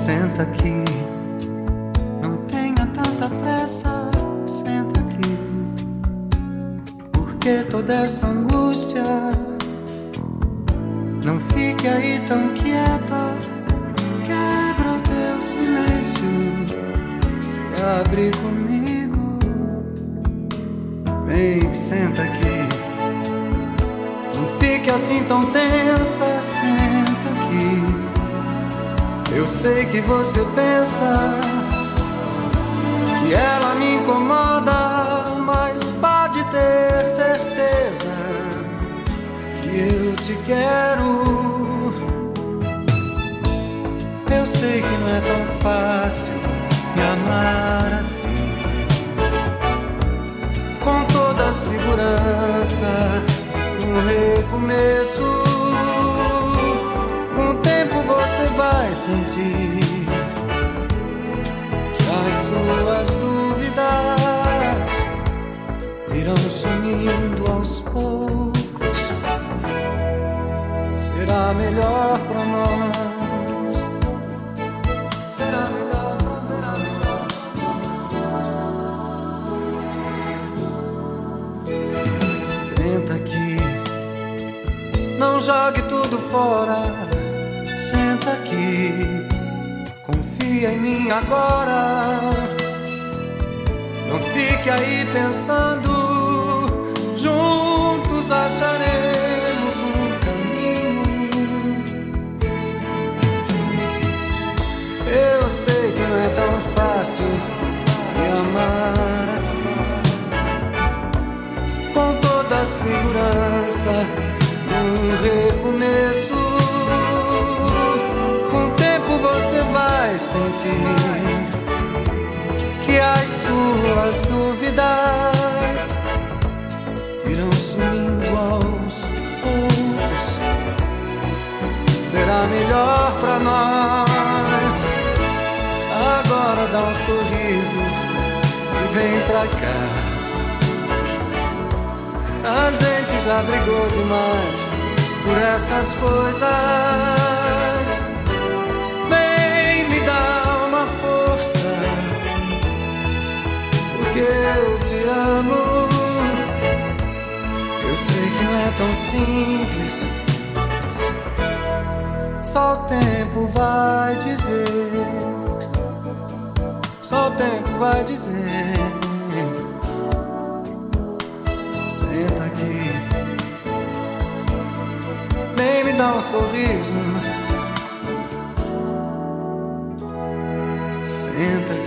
Senta aqui, não tenha tanta pressa. Senta aqui, porque toda essa angústia. Não fique aí tão quieta. Quebra o teu silêncio. Se abre comigo. Vem, senta aqui. Não fique assim tão tensa. Senta aqui. Eu sei que você pensa que ela me incomoda, mas pode ter certeza que eu te quero. Eu sei que não é tão fácil me amar assim, com toda a segurança, um recomeço sentir que as suas dúvidas irão sumindo aos poucos. Será melhor para nós. Será melhor. Senta aqui, não jogue tudo fora senta aqui, confia em mim agora. Não fique aí pensando, juntos acharemos um caminho. Eu sei que não é tão fácil me amar assim, com toda a segurança, um recomeço. Sentir que as suas dúvidas irão sumindo aos poucos. Será melhor para nós. Agora dá um sorriso e vem pra cá. A gente já brigou demais por essas coisas. Eu sei que não é tão simples. Só o tempo vai dizer. Só o tempo vai dizer. Senta aqui. Nem me dá um sorriso. Senta aqui.